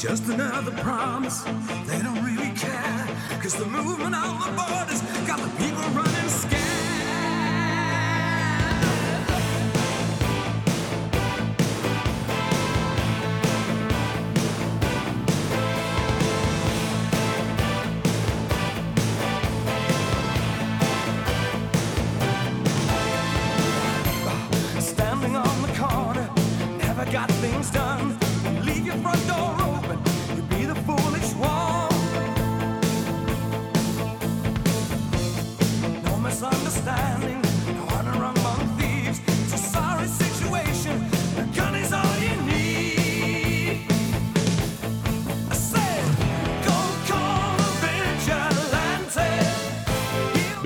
Just another promise, they don't really care. Cause the movement on the borders got the people running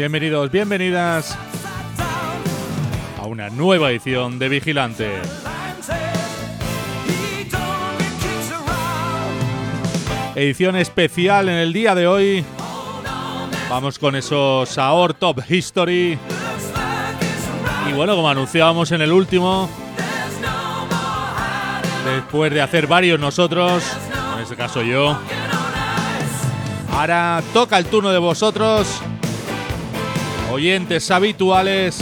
Bienvenidos, bienvenidas a una nueva edición de Vigilante. Edición especial en el día de hoy. Vamos con esos Aor Top History. Y bueno, como anunciábamos en el último, después de hacer varios nosotros, en este caso yo, ahora toca el turno de vosotros, oyentes habituales,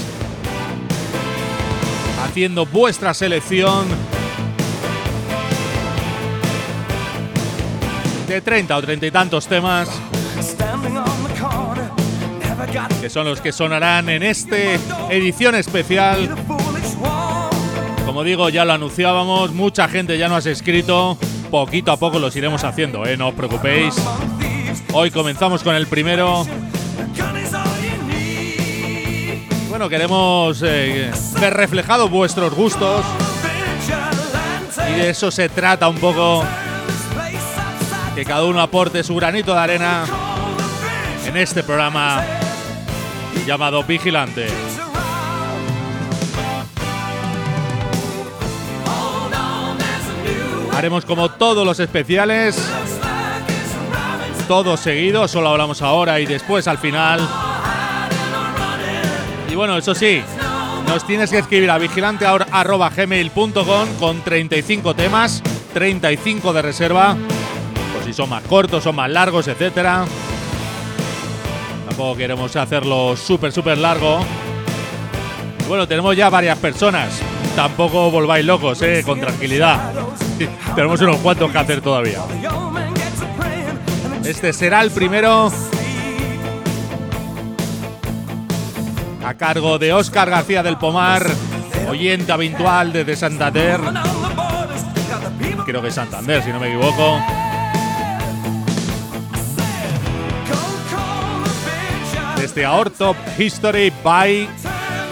haciendo vuestra selección de 30 o 30 y tantos temas que son los que sonarán en este edición especial. Como digo, ya lo anunciábamos, mucha gente ya nos ha escrito, poquito a poco los iremos haciendo, ¿eh? no os preocupéis. Hoy comenzamos con el primero. Bueno, queremos eh, ver reflejados vuestros gustos y de eso se trata un poco, que cada uno aporte su granito de arena en este programa llamado Vigilante. Haremos como todos los especiales, todos seguidos, solo hablamos ahora y después al final. Y bueno, eso sí, nos tienes que escribir a vigilante.gmail.com con 35 temas, 35 de reserva, por si son más cortos, son más largos, etcétera. Tampoco queremos hacerlo súper, súper largo. Y bueno, tenemos ya varias personas. Tampoco volváis locos, eh, con tranquilidad. tenemos unos cuantos que hacer todavía. Este será el primero a cargo de Óscar García del Pomar, oyente habitual desde Santander. Creo que es Santander, si no me equivoco. Desde Our Top History by,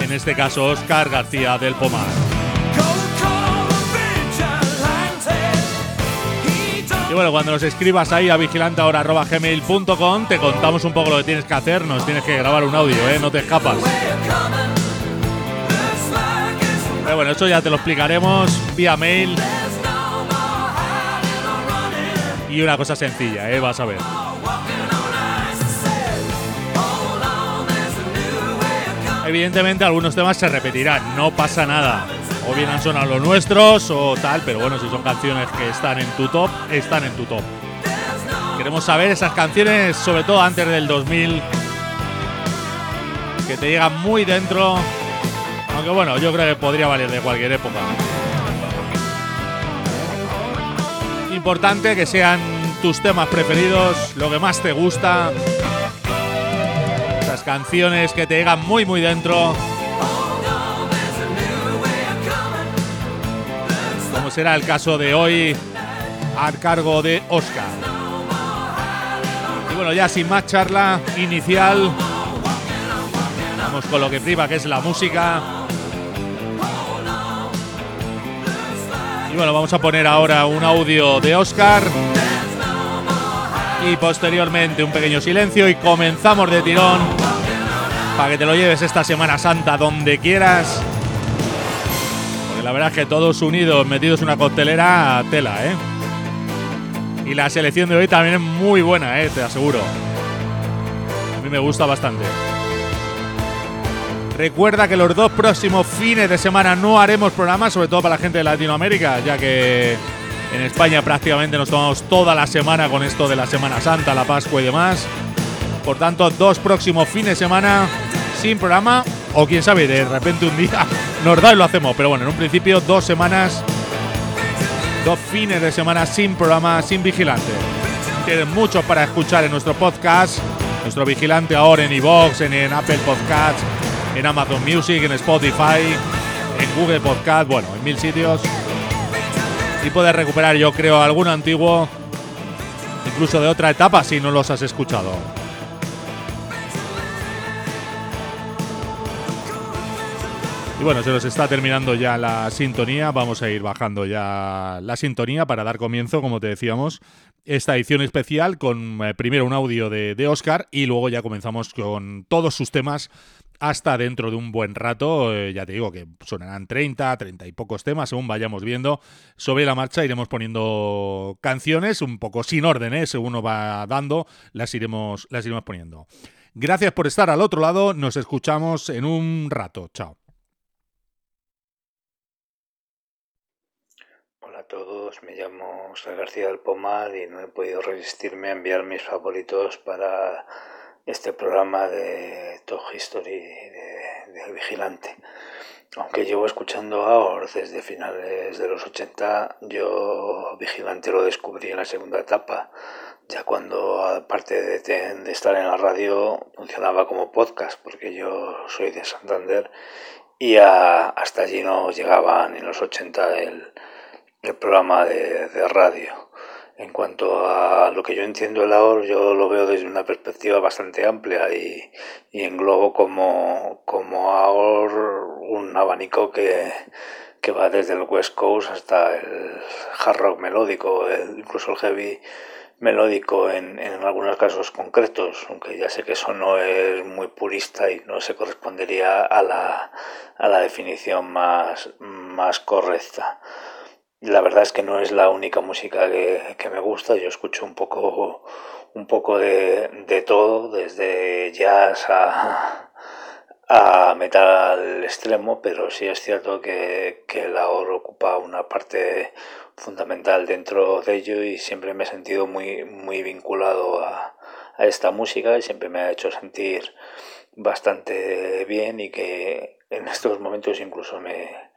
en este caso, Óscar García del Pomar. Y bueno, cuando nos escribas ahí a vigilanteahora.gmail.com te contamos un poco lo que tienes que hacer. Nos tienes que grabar un audio, ¿eh? No te escapas. Pero bueno, eso ya te lo explicaremos vía mail. Y una cosa sencilla, ¿eh? Vas a ver. Evidentemente algunos temas se repetirán, no pasa nada. O bien han sonado los nuestros o tal, pero bueno, si son canciones que están en tu top, están en tu top. Queremos saber esas canciones, sobre todo antes del 2000, que te llegan muy dentro. Aunque bueno, yo creo que podría valer de cualquier época. Importante que sean tus temas preferidos, lo que más te gusta. Esas canciones que te llegan muy muy dentro. Será el caso de hoy, a cargo de Oscar. Y bueno, ya sin más charla inicial, vamos con lo que prima, que es la música. Y bueno, vamos a poner ahora un audio de Oscar. Y posteriormente un pequeño silencio y comenzamos de tirón para que te lo lleves esta Semana Santa donde quieras. La verdad es que todos unidos, metidos en una costelera, tela, ¿eh? Y la selección de hoy también es muy buena, ¿eh? Te aseguro. A mí me gusta bastante. Recuerda que los dos próximos fines de semana no haremos programas, sobre todo para la gente de Latinoamérica, ya que en España prácticamente nos tomamos toda la semana con esto de la Semana Santa, la Pascua y demás. Por tanto, dos próximos fines de semana sin programa, o quién sabe, de repente un día nos da y lo hacemos. Pero bueno, en un principio, dos semanas, dos fines de semana sin programa, sin vigilante. Tienen mucho para escuchar en nuestro podcast. Nuestro vigilante ahora en iVoox, en, Apple Podcasts, en Amazon Music, en Spotify, en Google Podcast, bueno, en mil sitios. Y puedes recuperar, yo creo, alguno antiguo, incluso de otra etapa si no los has escuchado. Y bueno, se nos está terminando ya la sintonía. Vamos a ir bajando ya la sintonía para dar comienzo, como te decíamos, esta edición especial con eh, primero un audio de, Oscar y luego ya comenzamos con todos sus temas hasta dentro de un buen rato. Eh, ya te digo que sonarán 30, 30 y pocos temas según vayamos viendo. Sobre la marcha iremos poniendo canciones un poco sin orden, ¿eh? según nos va dando, las iremos, las iremos poniendo. Gracias por estar al otro lado. Nos escuchamos en un rato. Chao. Hola a todos, me llamo José García del Pomar y no he podido resistirme a enviar mis favoritos para este programa de Top History de, de Vigilante. Aunque llevo escuchando a desde finales de los 80, yo Vigilante lo descubrí en la segunda etapa, ya cuando aparte de, de estar en la radio funcionaba como podcast, porque yo soy de Santander y a, hasta allí no llegaban en los 80 el, el programa de, de, radio. En cuanto a lo que yo entiendo el AOR, yo lo veo desde una perspectiva bastante amplia y, y englobo como, como AOR un abanico que, que va desde el West Coast hasta el hard rock melódico, el, incluso el heavy melódico en, en, algunos casos concretos, aunque ya sé que eso no es muy purista y no se correspondería a la, a la definición más, más correcta. La verdad es que no es la única música que, que me gusta, yo escucho un poco, un poco de, de todo, desde jazz a, a metal extremo, pero sí es cierto que, que el ahorro ocupa una parte fundamental dentro de ello y siempre me he sentido muy, muy vinculado a, a esta música y siempre me ha hecho sentir bastante bien y que en estos momentos incluso me,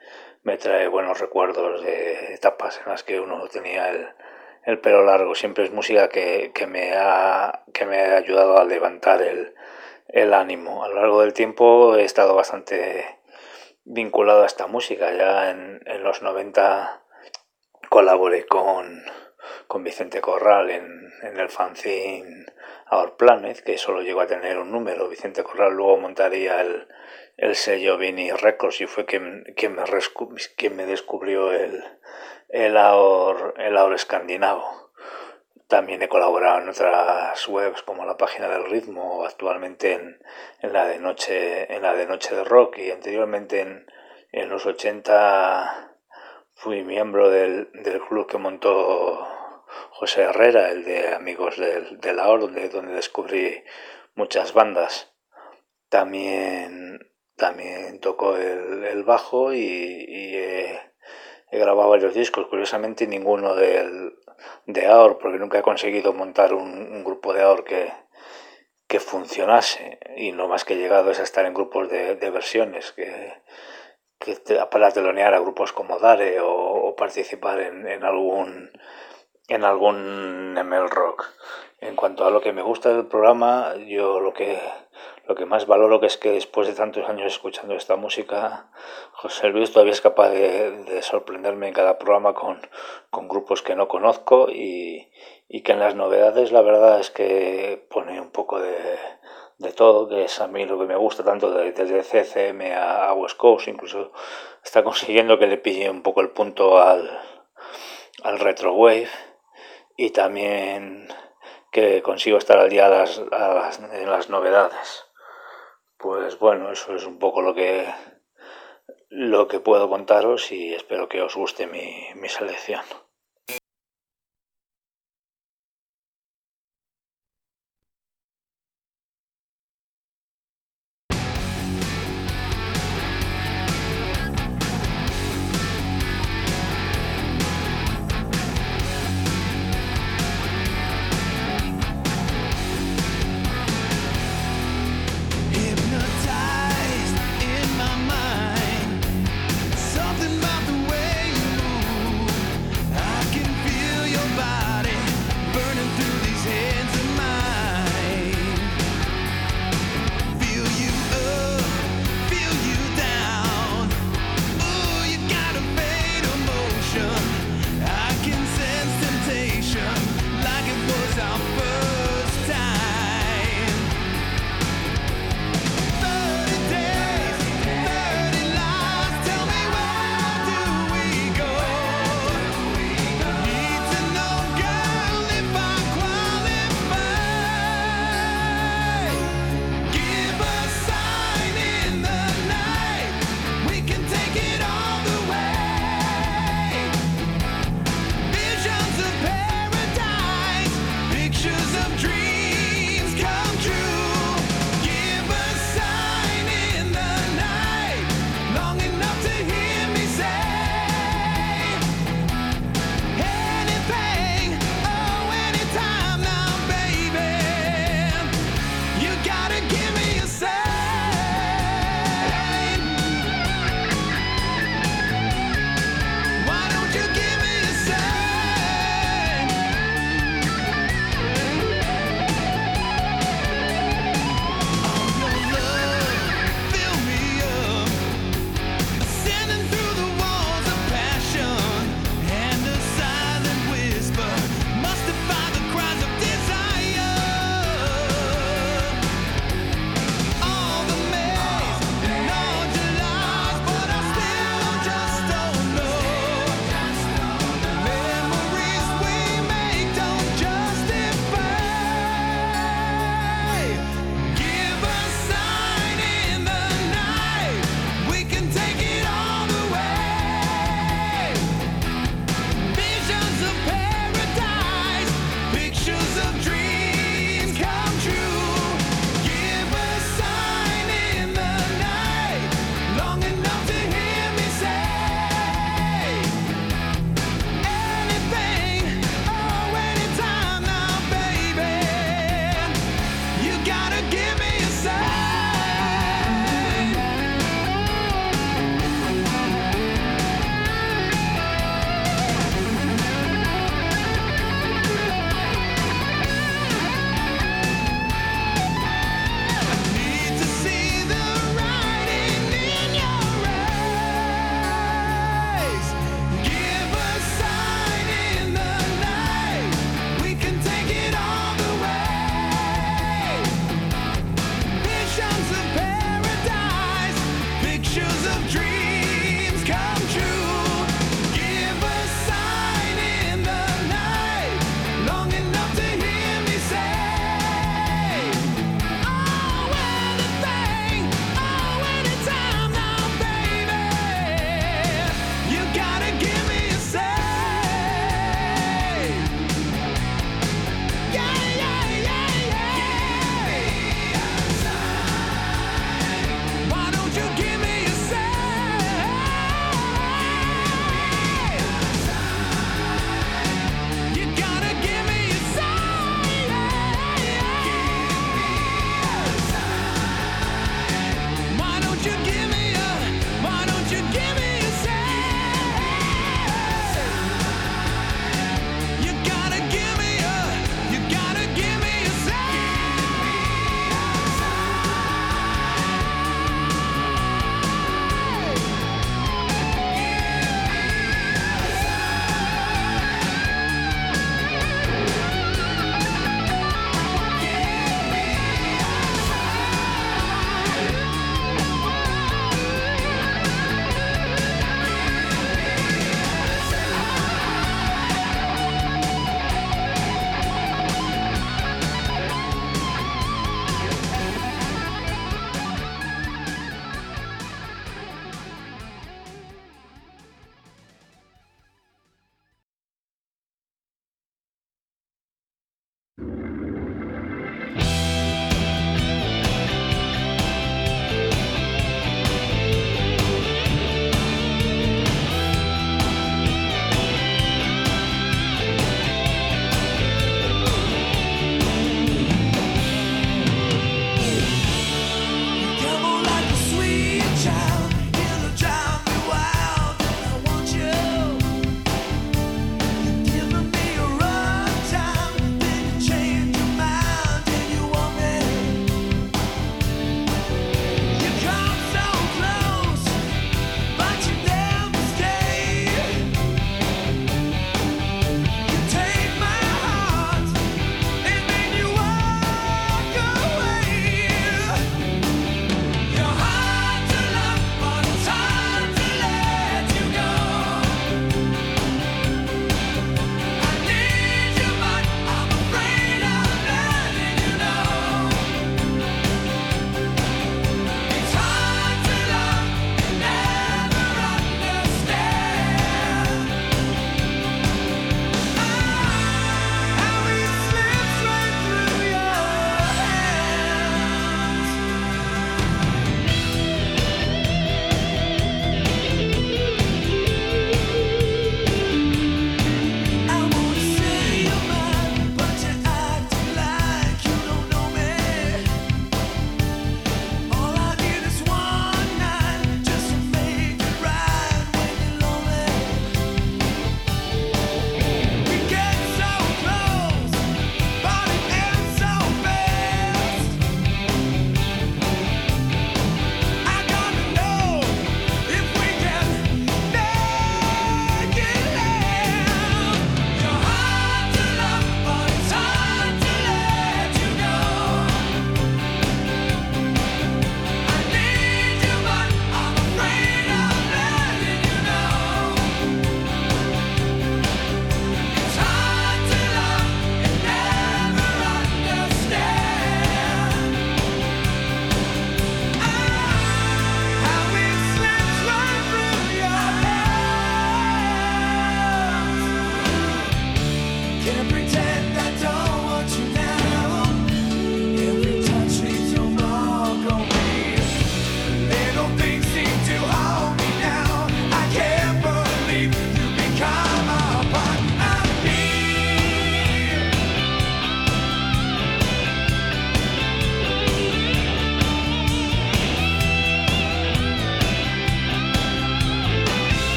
me trae buenos recuerdos de etapas en las que uno tenía el, el pelo largo. Siempre es música que, que, me ha, que me ha ayudado a levantar el, el ánimo. A lo largo del tiempo he estado bastante vinculado a esta música. Ya en, en los 90 colaboré con, con Vicente Corral en, en el fanzine Our Planet, que solo llegó a tener un número. Vicente Corral luego montaría el, el sello Vini Records y fue quien, quien, me, quien me descubrió el, el, AOR, el AOR escandinavo. También he colaborado en otras webs como la página del ritmo, actualmente en, en, la, de noche, en la de Noche de Rock y anteriormente en, en los 80 fui miembro del, del club que montó José Herrera, el de Amigos del, de la OR, donde, donde descubrí muchas bandas. También también toco el, bajo y, he, grabado varios discos, curiosamente ninguno del, de AOR, porque nunca he conseguido montar un, grupo de AOR que, que funcionase y no más que he llegado es a estar en grupos de, versiones que, para telonear a grupos como Dare o, o participar en, en, algún en algún ML rock. En cuanto a lo que me gusta del programa, yo lo que lo que más valoro que es que después de tantos años escuchando esta música, José Luis todavía es capaz de, de sorprenderme en cada programa con, grupos que no conozco y, que en las novedades la verdad es que pone un poco de, todo, que es a mí lo que me gusta tanto desde CCM a, West Coast, incluso está consiguiendo que le pille un poco el punto al, al retro wave y también que consigo estar al día en las novedades. Pues bueno, eso es un poco lo que lo que puedo contaros y espero que os guste mi, mi selección.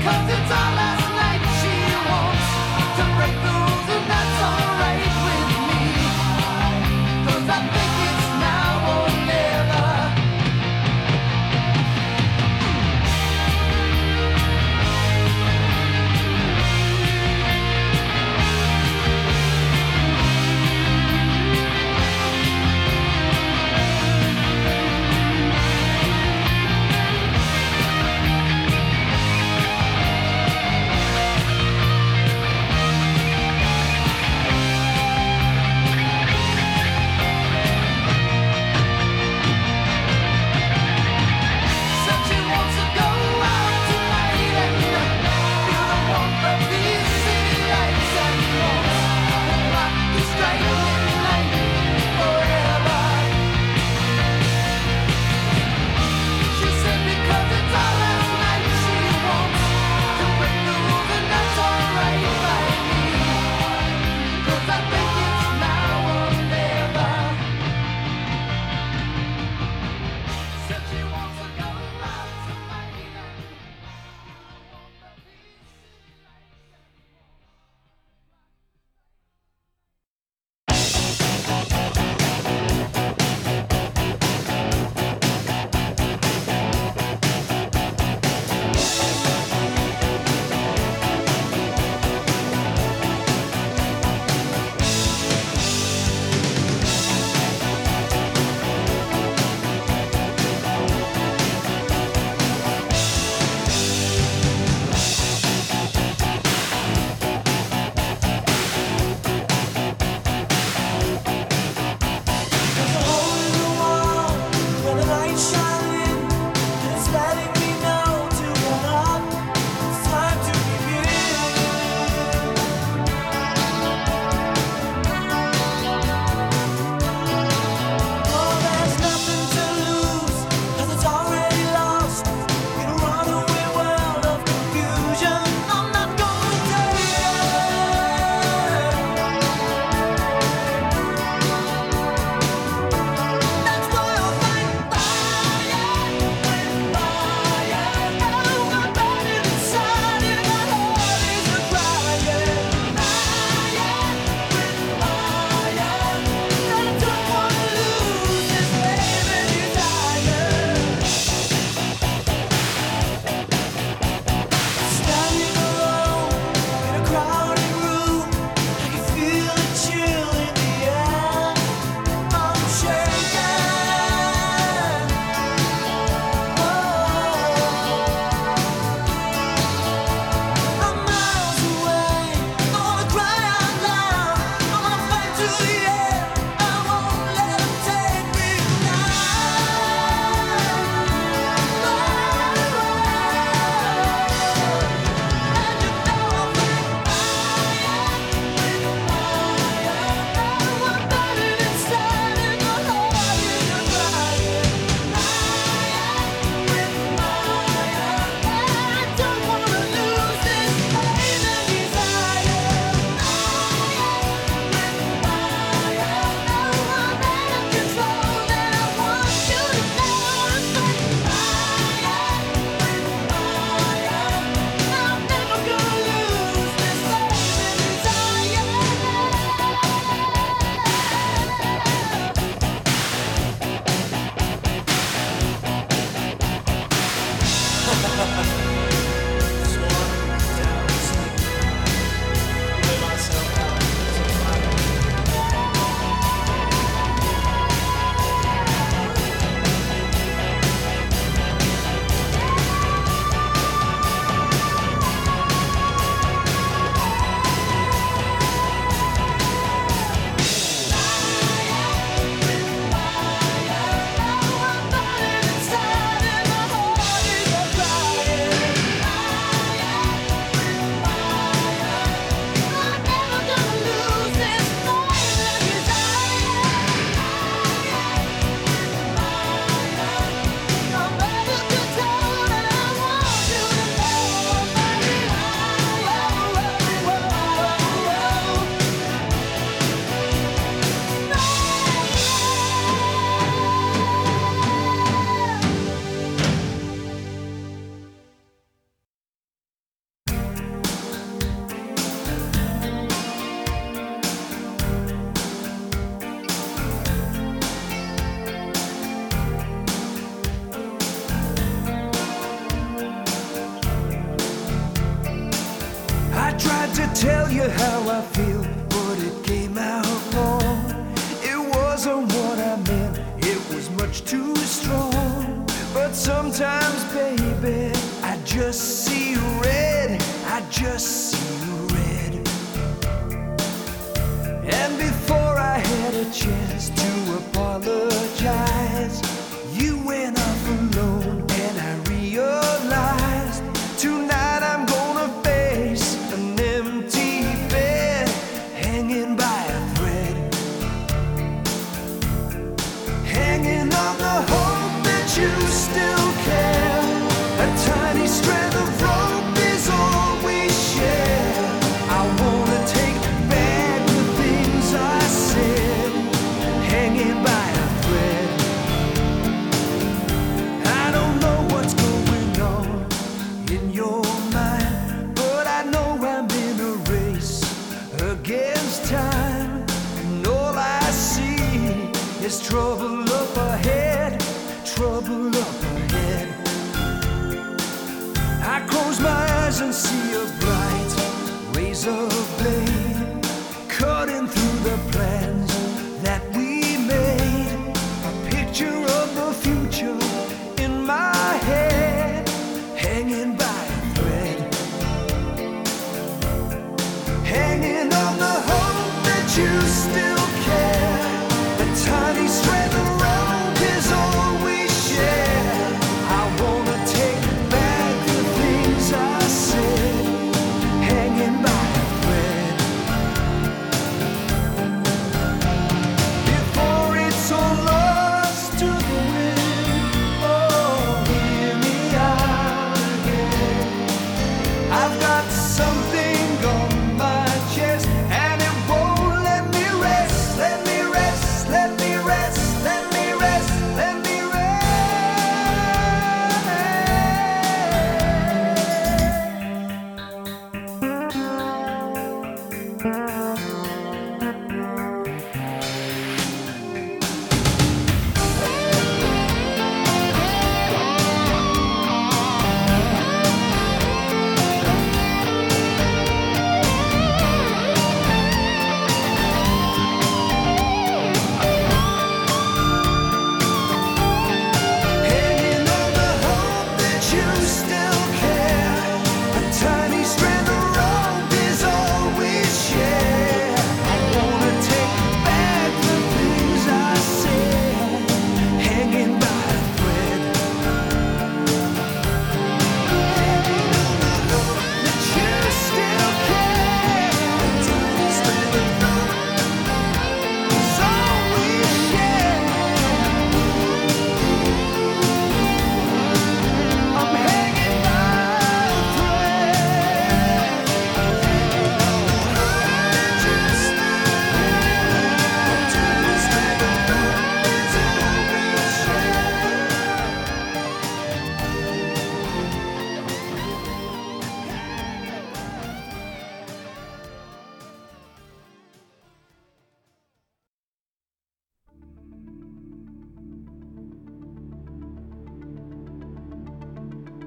come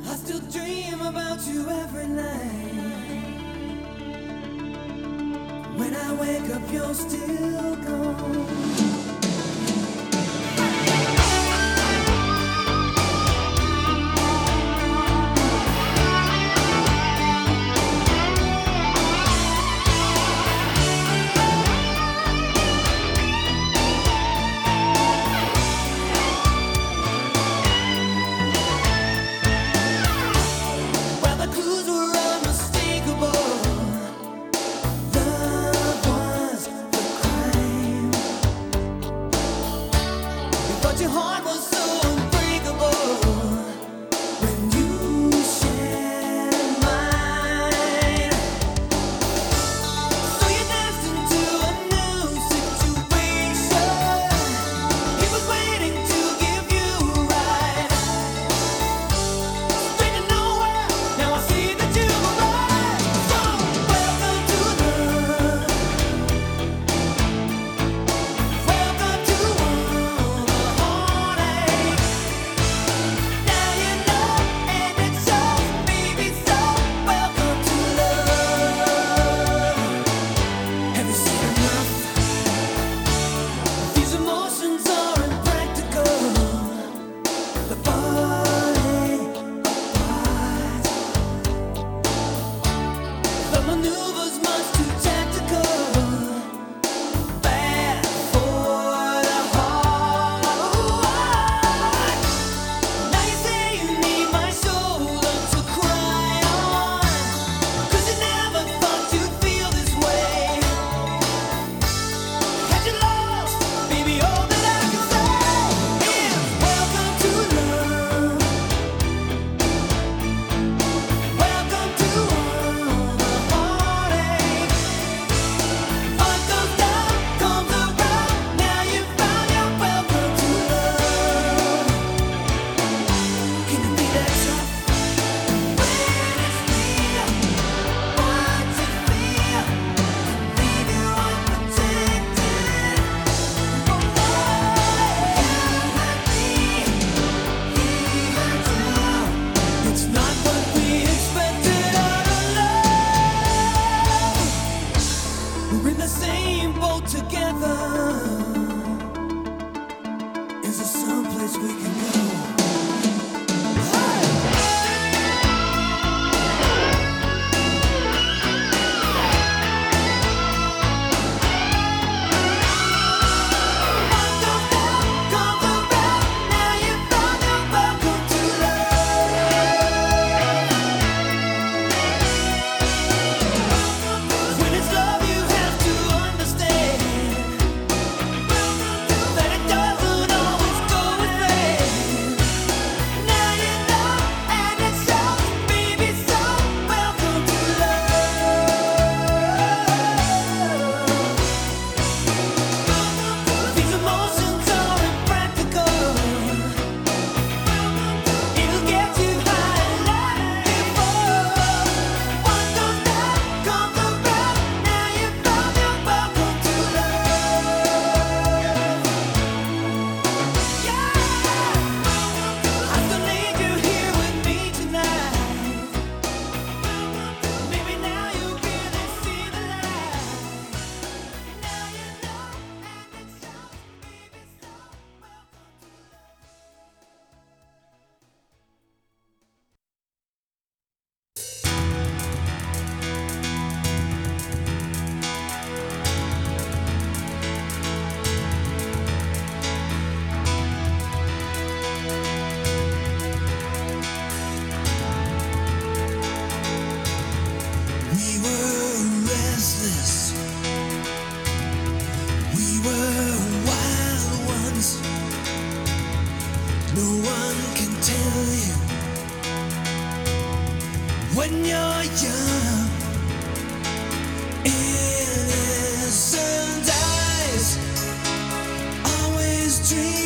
I still dream about you every night. When I wake up, you're still gone. No one can tell you when you're young. Innocent eyes always dream.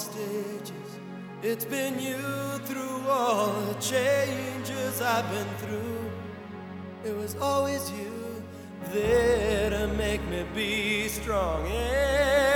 stages. It's been you through all the changes I've been through. It was always you there to make me be strong. Yeah.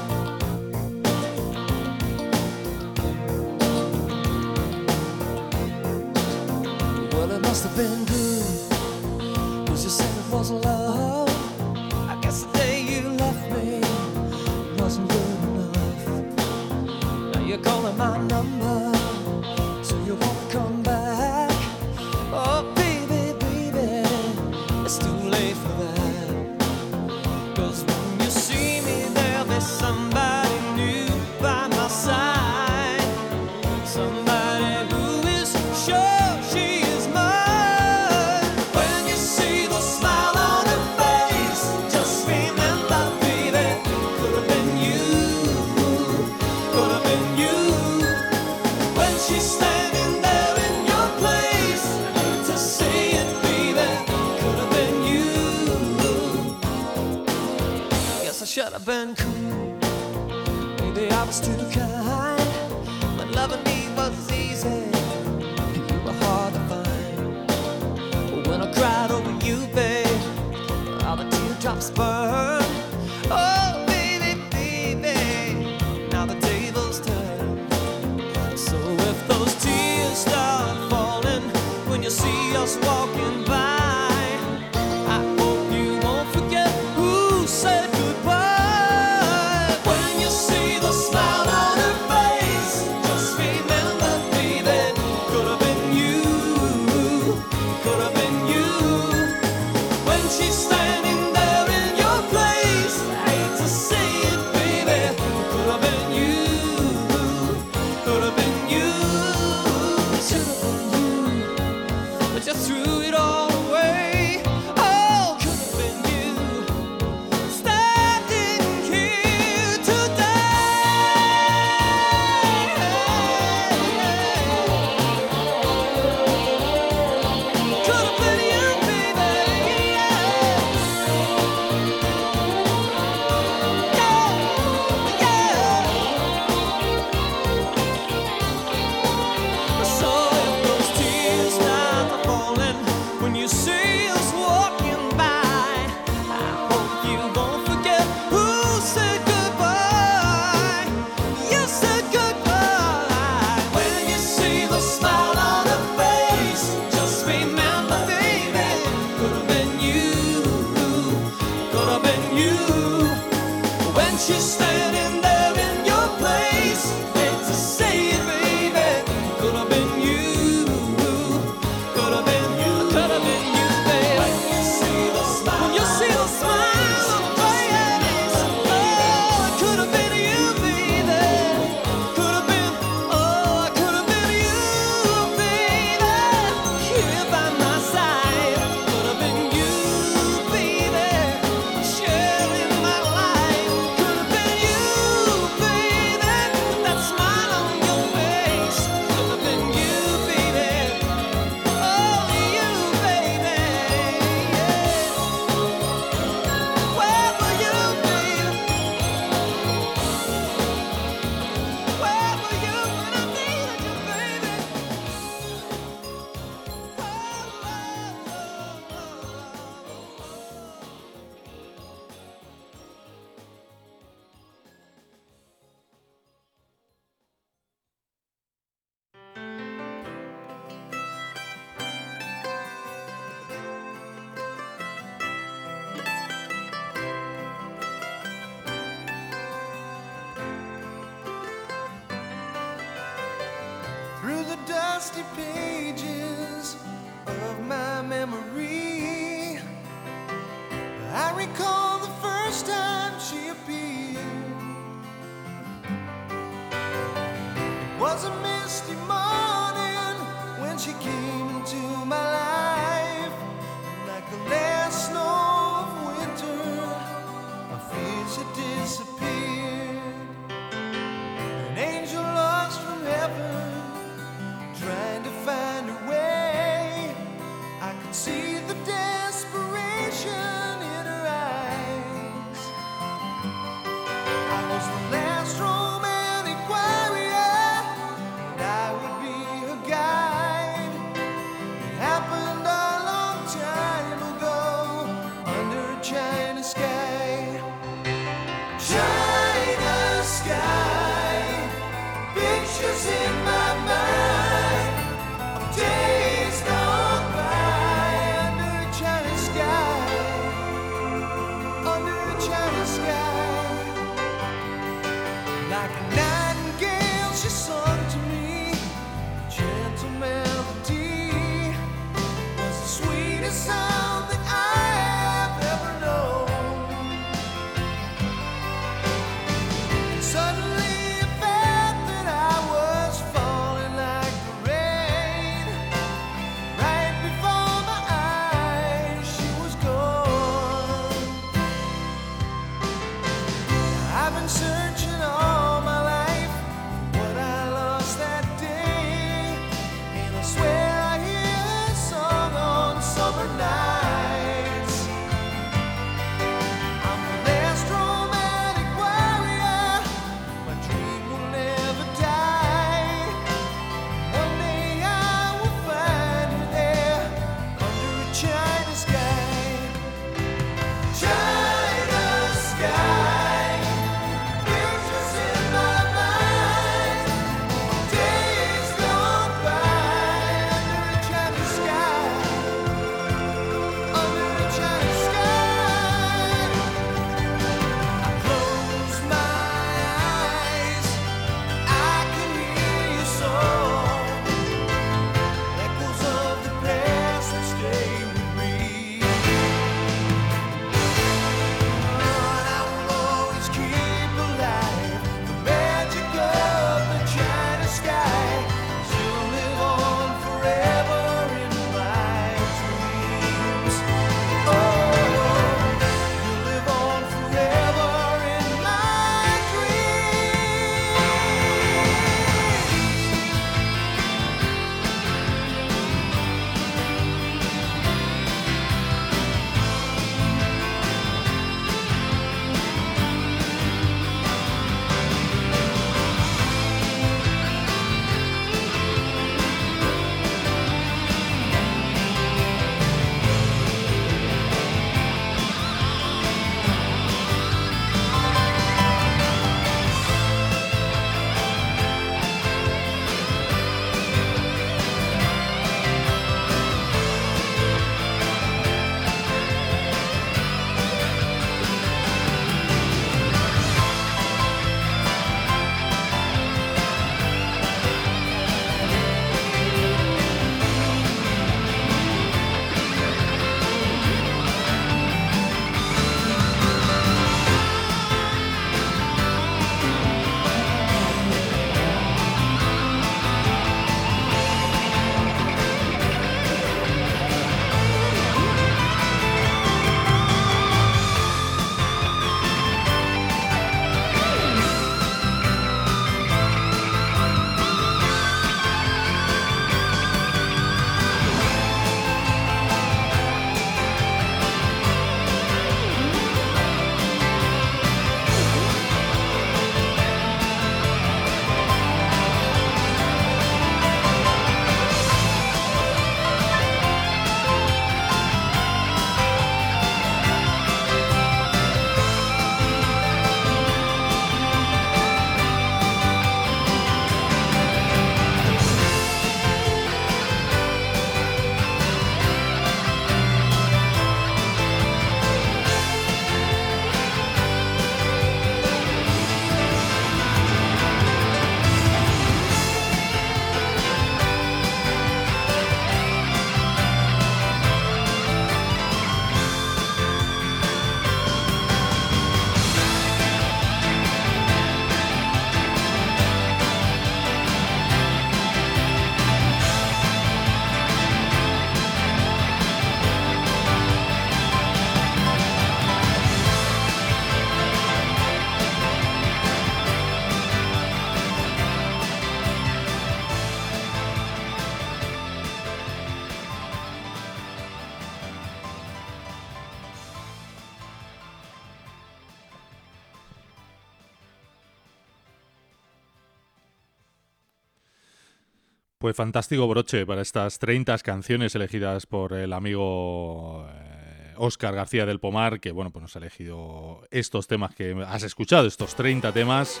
Pues fantástico broche para estas 30 canciones elegidas por el amigo eh, García del Pomar, que bueno, pues nos ha elegido estos temas que has escuchado, estos 30 temas.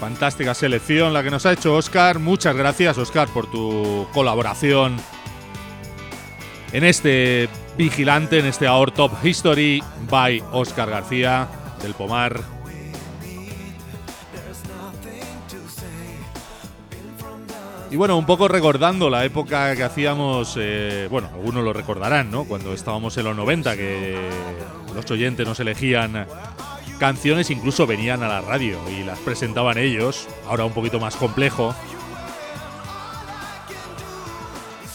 Fantástica selección la que nos ha hecho Oscar. Muchas gracias Oscar por tu colaboración en este Vigilante en este Our Top History by Oscar García del Pomar. Y bueno, un poco recordando la época que hacíamos, eh, bueno, algunos lo recordarán, ¿no? Cuando estábamos en los 90, que los oyentes nos elegían canciones, incluso venían a la radio y las presentaban ellos, ahora un poquito más complejo.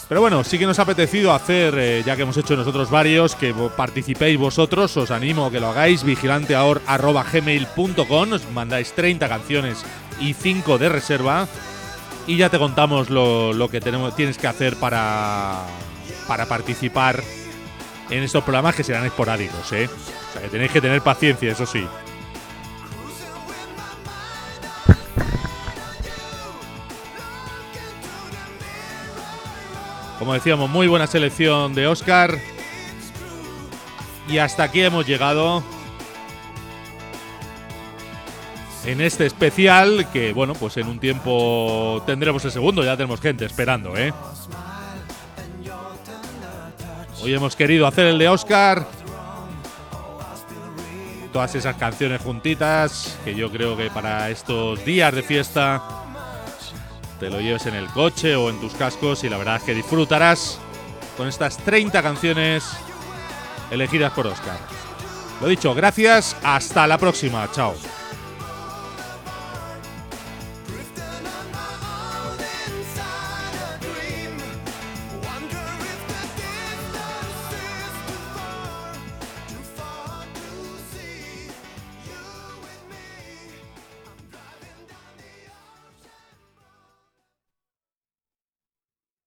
Pero bueno, sí que nos ha apetecido hacer, eh, ya que hemos hecho nosotros varios, que participéis vosotros, os animo a que lo hagáis, vigilanteahor.gmail.com, os mandáis 30 canciones y 5 de reserva y ya te contamos lo, que tienes que hacer para, para participar en estos programas que serán esporádicos, ¿eh? O sea, que tenéis que tener paciencia, eso sí. Como decíamos, muy buena selección de Oscar. Y hasta aquí hemos llegado. En este especial, que bueno, pues en un tiempo tendremos el segundo, ya tenemos gente esperando, ¿eh? Hoy hemos querido hacer el de Oscar. Todas esas canciones juntitas, que yo creo que para estos días de fiesta te lo lleves en el coche o en tus cascos y la verdad es que disfrutarás con estas 30 canciones elegidas por Oscar. Lo dicho, gracias, hasta la próxima, chao.